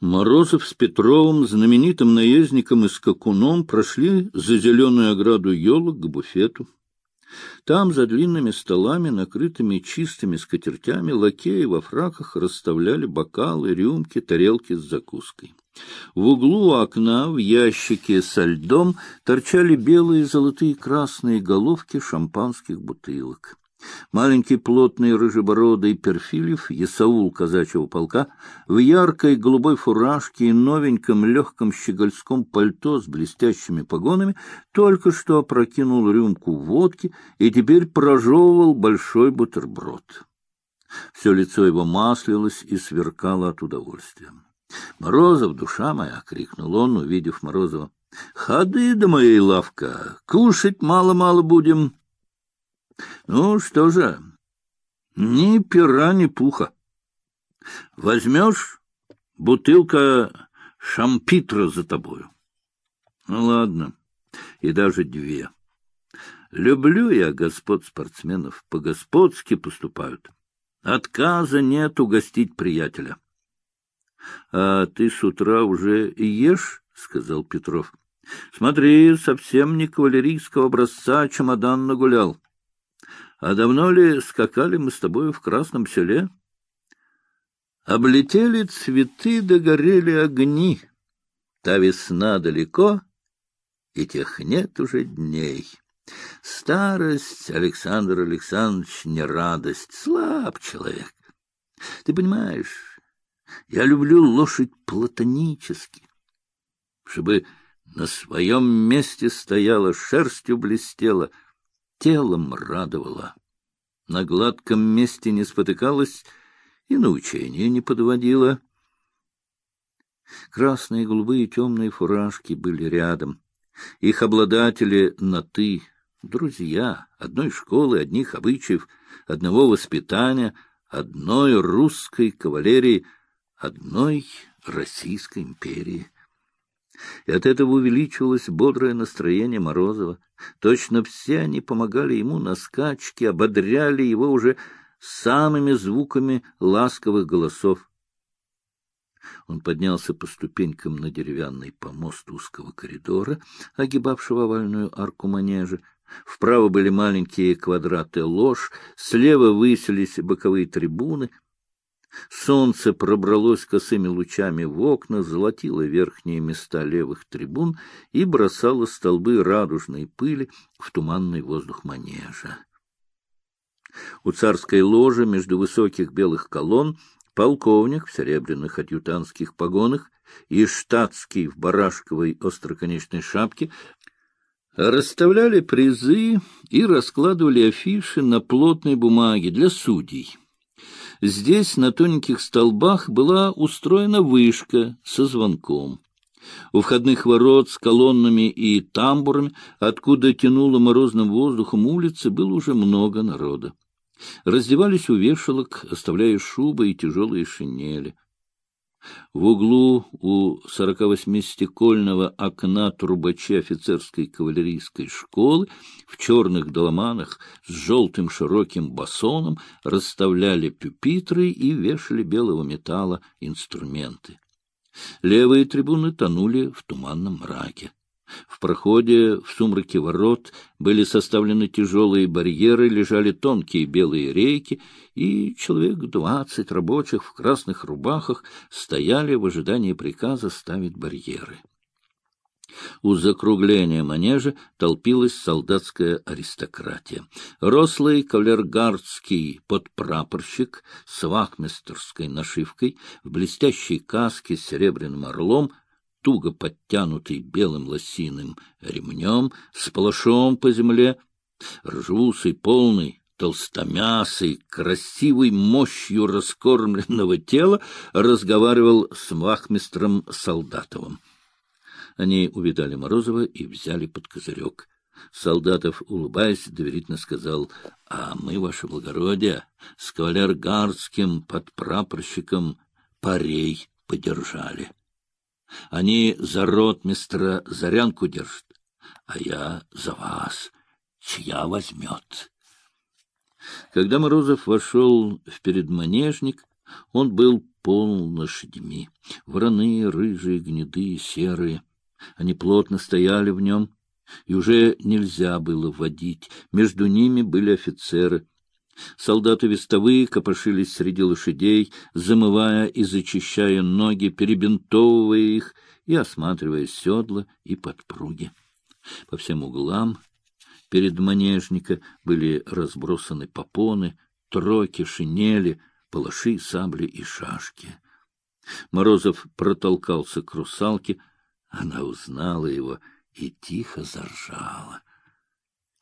Морозов с Петровым, знаменитым наездником и скакуном, прошли за зеленую ограду елок к буфету. Там, за длинными столами, накрытыми чистыми скатертями, лакеи во фраках расставляли бокалы, рюмки, тарелки с закуской. В углу окна в ящике со льдом торчали белые, золотые, красные головки шампанских бутылок. Маленький плотный рыжебородый Перфилев, Есаул казачьего полка, в яркой голубой фуражке и новеньком легком щегольском пальто с блестящими погонами, только что опрокинул рюмку водки и теперь прожевывал большой бутерброд. Все лицо его маслилось и сверкало от удовольствия. — Морозов, душа моя! — крикнул он, увидев Морозова. — Ходы до моей лавка, кушать мало-мало будем. Ну, что же, ни пера, ни пуха. Возьмешь бутылка шампитра за тобою. Ну, ладно, и даже две. Люблю я господ спортсменов, по-господски поступают. Отказа нет угостить приятеля. — А ты с утра уже ешь? — сказал Петров. — Смотри, совсем не кавалерийского образца чемодан нагулял. А давно ли скакали мы с тобою в Красном селе? Облетели цветы, догорели огни. Та весна далеко, и тех нет уже дней. Старость, Александр Александрович, не радость, слаб человек. Ты понимаешь, я люблю лошадь платонически, чтобы на своем месте стояла, шерстью блестела — телом радовала. На гладком месте не спотыкалась и на учение не подводила. Красные, голубые, темные фуражки были рядом. Их обладатели на «ты», друзья, одной школы, одних обычаев, одного воспитания, одной русской кавалерии, одной Российской империи. И от этого увеличивалось бодрое настроение Морозова. Точно все они помогали ему на скачке, ободряли его уже самыми звуками ласковых голосов. Он поднялся по ступенькам на деревянный помост узкого коридора, огибавшего овальную арку манежа. Вправо были маленькие квадраты лож, слева высились боковые трибуны — Солнце пробралось косыми лучами в окна, золотило верхние места левых трибун и бросало столбы радужной пыли в туманный воздух манежа. У царской ложи между высоких белых колонн полковник в серебряных адъютантских погонах и штатский в барашковой остроконечной шапке расставляли призы и раскладывали афиши на плотной бумаге для судей. Здесь на тоненьких столбах была устроена вышка со звонком. У входных ворот с колоннами и тамбурами, откуда тянуло морозным воздухом улицы, было уже много народа. Раздевались у вешалок, оставляя шубы и тяжелые шинели. В углу у 48-стекольного окна трубачи офицерской кавалерийской школы в черных доломанах с желтым широким басоном расставляли пюпитры и вешали белого металла инструменты. Левые трибуны тонули в туманном мраке. В проходе, в сумраке ворот, были составлены тяжелые барьеры, лежали тонкие белые рейки, и человек двадцать рабочих в красных рубахах стояли в ожидании приказа ставить барьеры. У закругления манежа толпилась солдатская аристократия. Рослый кавалергардский подпрапорщик с вахмистерской нашивкой в блестящей каске с серебряным орлом — туго подтянутый белым лосиным ремнем, с палашом по земле, ржусый, полный, толстомясый, красивой мощью раскормленного тела, разговаривал с вахмистром Солдатовым. Они увидали Морозова и взяли под козырек. Солдатов, улыбаясь, доверительно сказал, — А мы, ваше благородие, с кавалергардским подпрапорщиком парей подержали. Они за ротмистра зарянку держат, а я за вас, чья возьмет. Когда Морозов вошел в передманежник, он был полон лошадьми. Вороны, рыжие, гнедые, серые. Они плотно стояли в нем, и уже нельзя было водить. Между ними были офицеры. Солдаты вестовые копошились среди лошадей, замывая и зачищая ноги, перебинтовывая их и осматривая седла и подпруги. По всем углам перед манежника были разбросаны попоны, троки, шинели, палаши, сабли и шашки. Морозов протолкался к русалке, она узнала его и тихо заржала.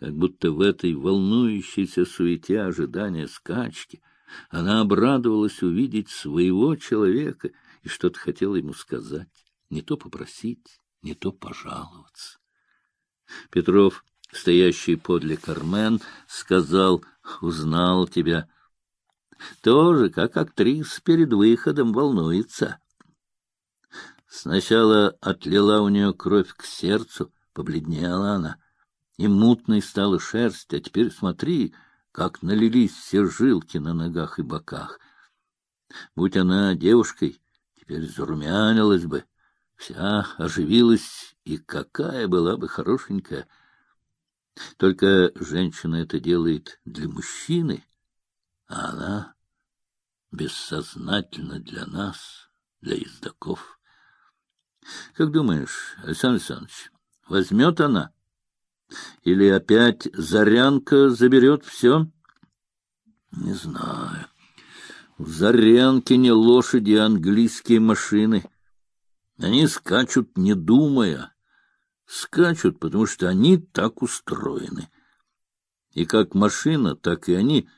Как будто в этой волнующейся суете ожидания скачки она обрадовалась увидеть своего человека и что-то хотела ему сказать, не то попросить, не то пожаловаться. Петров, стоящий подле Кармен, сказал, узнал тебя. Тоже, как актриса перед выходом, волнуется. Сначала отлила у нее кровь к сердцу, побледнела она, и мутной стала шерсть, а теперь смотри, как налились все жилки на ногах и боках. Будь она девушкой, теперь зарумянилась бы, вся оживилась, и какая была бы хорошенькая. Только женщина это делает для мужчины, а она бессознательно для нас, для ездаков. Как думаешь, Александр Александрович, возьмет она? Или опять Зарянка заберет все? Не знаю. В Зарянке не лошади, а английские машины. Они скачут, не думая. Скачут, потому что они так устроены. И как машина, так и они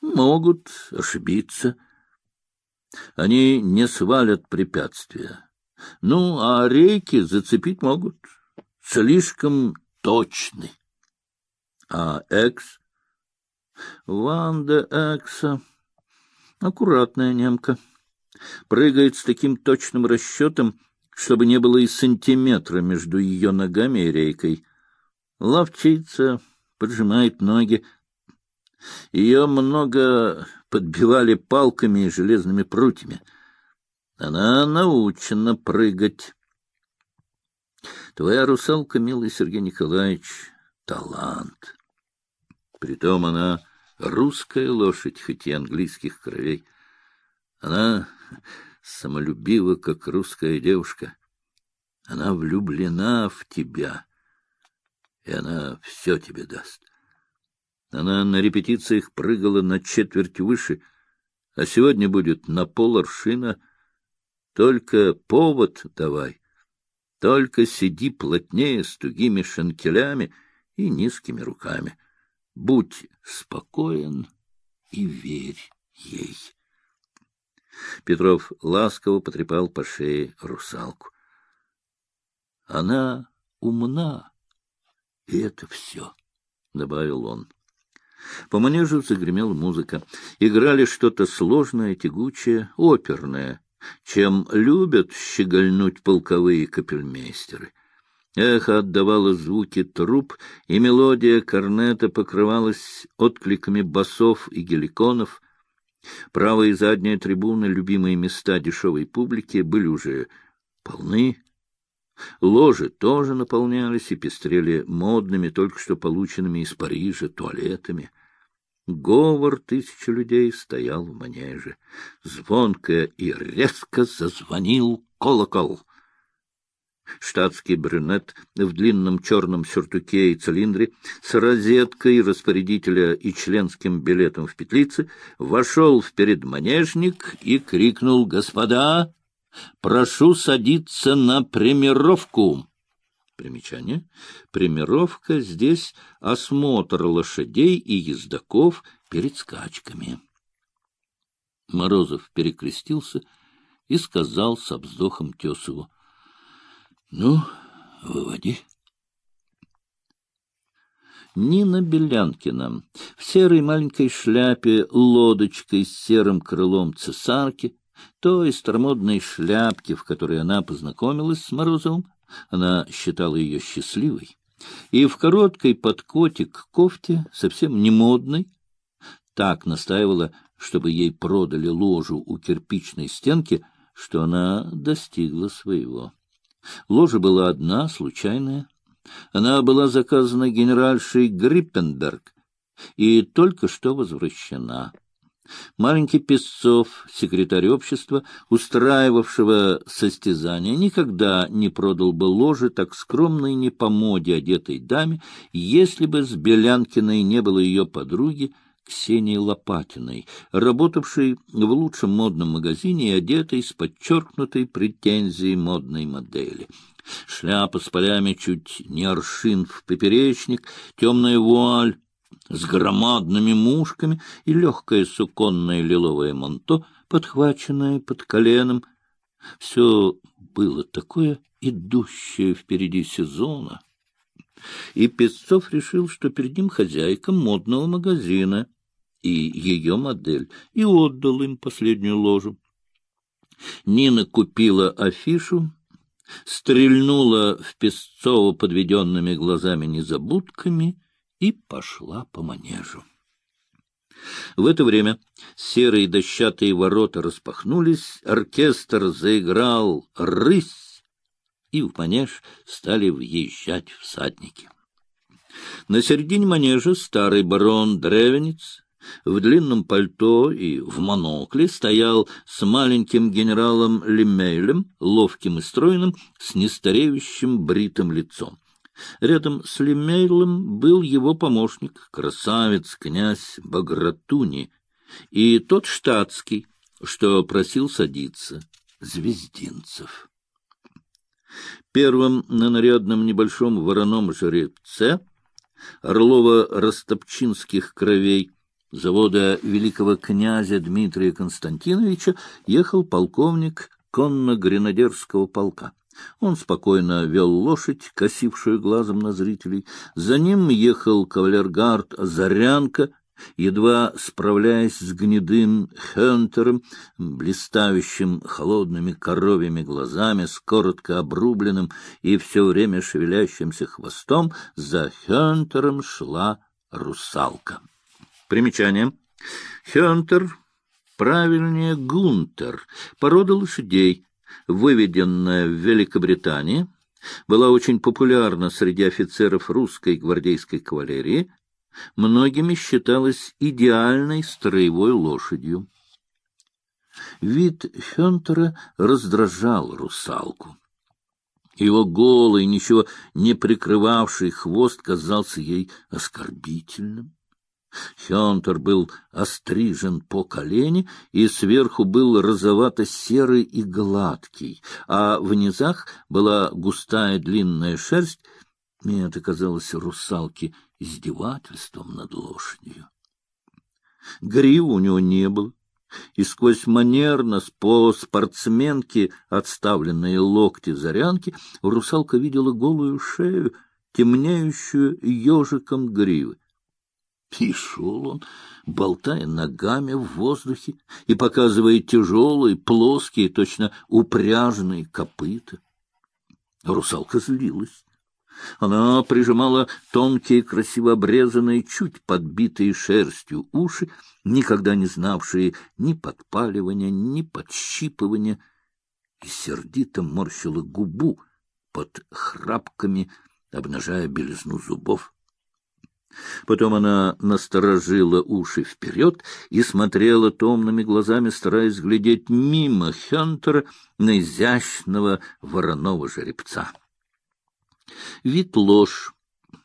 могут ошибиться. Они не свалят препятствия ну, а рейки зацепить могут. Слишком точны. А Экс? Ванда Экса. Аккуратная немка. Прыгает с таким точным расчетом, чтобы не было и сантиметра между ее ногами и рейкой. Ловчится, поджимает ноги. Ее много подбивали палками и железными прутьями. Она научена прыгать. Твоя русалка, милый Сергей Николаевич, талант. Притом она русская лошадь, хоть и английских кровей. Она самолюбива, как русская девушка. Она влюблена в тебя, и она все тебе даст. Она на репетициях прыгала на четверть выше, а сегодня будет на пол аршина — только повод давай. Только сиди плотнее с тугими шанкелями и низкими руками. Будь спокоен и верь ей. Петров ласково потрепал по шее русалку. Она умна, и это все, — добавил он. По манежу загремела музыка. Играли что-то сложное, тягучее, оперное — чем любят щегольнуть полковые капельмейстеры. Эхо отдавало звуки труб, и мелодия корнета покрывалась откликами басов и геликонов. Правая и задняя трибуны, любимые места дешевой публики, были уже полны. Ложи тоже наполнялись и пестрели модными, только что полученными из Парижа туалетами — Говор тысячи людей стоял в манеже. Звонко и резко зазвонил колокол. Штатский брюнет в длинном черном сюртуке и цилиндре с розеткой распорядителя и членским билетом в петлице вошел в передманежник и крикнул «Господа, прошу садиться на премировку!» Примечание. Примировка здесь осмотр лошадей и ездаков перед скачками. Морозов перекрестился и сказал с обздохом Тесову. — Ну, выводи. Нина Белянкина в серой маленькой шляпе, лодочкой с серым крылом цесарки, той старомодной шляпке, в которой она познакомилась с Морозовым, она считала ее счастливой. И в короткой подкоте к кофте, совсем не модной, так настаивала чтобы ей продали ложу у кирпичной стенки, что она достигла своего. Ложа была одна, случайная. Она была заказана генеральшей Гриппенберг и только что возвращена. Маленький Песцов, секретарь общества, устраивавшего состязание, никогда не продал бы ложи так скромной не по моде одетой даме, если бы с Белянкиной не было ее подруги Ксении Лопатиной, работавшей в лучшем модном магазине и одетой с подчеркнутой претензией модной модели. Шляпа с полями чуть не аршин в поперечник, темная вуаль, с громадными мушками и легкое суконное лиловое манто, подхваченное под коленом. Все было такое идущее впереди сезона. И Песцов решил, что перед ним хозяйка модного магазина и ее модель, и отдал им последнюю ложу. Нина купила афишу, стрельнула в Песцова подведенными глазами-незабудками — и пошла по манежу. В это время серые дощатые ворота распахнулись, оркестр заиграл «Рысь», и в манеж стали въезжать всадники. На середине манежа старый барон Древенец в длинном пальто и в монокле стоял с маленьким генералом Лемейлем, ловким и стройным, с нестареющим бритым лицом. Рядом с Лемейлом был его помощник, красавец, князь Багратуни, и тот штатский, что просил садиться, Звездинцев. Первым на нарядном небольшом вороном жеребце Орлова-Ростопчинских кровей завода великого князя Дмитрия Константиновича ехал полковник конно-гренадерского полка. Он спокойно вел лошадь, косившую глазом на зрителей. За ним ехал кавалергард Зарянка, едва справляясь с гнедым Хентером, блистающим холодными коровьими глазами, с коротко обрубленным и все время шевелящимся хвостом, за Хентером шла русалка. Примечание. Хентер, правильнее Гунтер, порода лошадей, выведенная в Великобритании, была очень популярна среди офицеров русской гвардейской кавалерии, многими считалась идеальной строевой лошадью. Вид Хентера раздражал русалку. Его голый, ничего не прикрывавший хвост казался ей оскорбительным. Хентер был острижен по колени и сверху был розовато-серый и гладкий, а в низах была густая длинная шерсть, и это казалось русалке издевательством над лошадью. Гривы у него не было, и сквозь манерно по спортсменке отставленные локти зарянки русалка видела голую шею, темнеющую ежиком гривы. И шел он, болтая ногами в воздухе и показывая тяжелые, плоские, точно упряжные копыта. Русалка злилась. Она прижимала тонкие, красиво обрезанные, чуть подбитые шерстью уши, никогда не знавшие ни подпаливания, ни подщипывания, и сердито морщила губу под храпками, обнажая белизну зубов. Потом она насторожила уши вперед и смотрела томными глазами, стараясь глядеть мимо Хентера на изящного вороного жеребца. Вид ложь,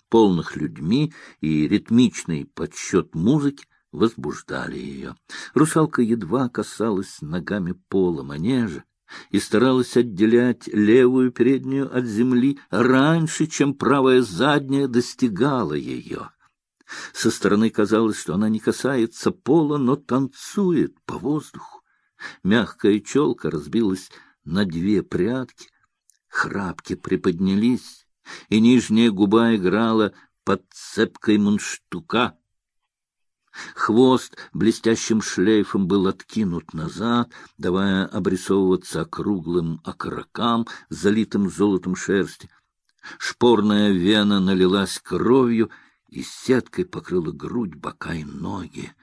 полных людьми и ритмичный подсчет музыки возбуждали ее. Русалка едва касалась ногами пола манежа и старалась отделять левую переднюю от земли раньше, чем правая задняя достигала ее. Со стороны казалось, что она не касается пола, но танцует по воздуху. Мягкая челка разбилась на две прядки, храпки приподнялись, и нижняя губа играла под цепкой мунштука. Хвост блестящим шлейфом был откинут назад, давая обрисовываться округлым окорокам, залитым золотом шерсти. Шпорная вена налилась кровью, и сеткой покрыла грудь, бока и ноги.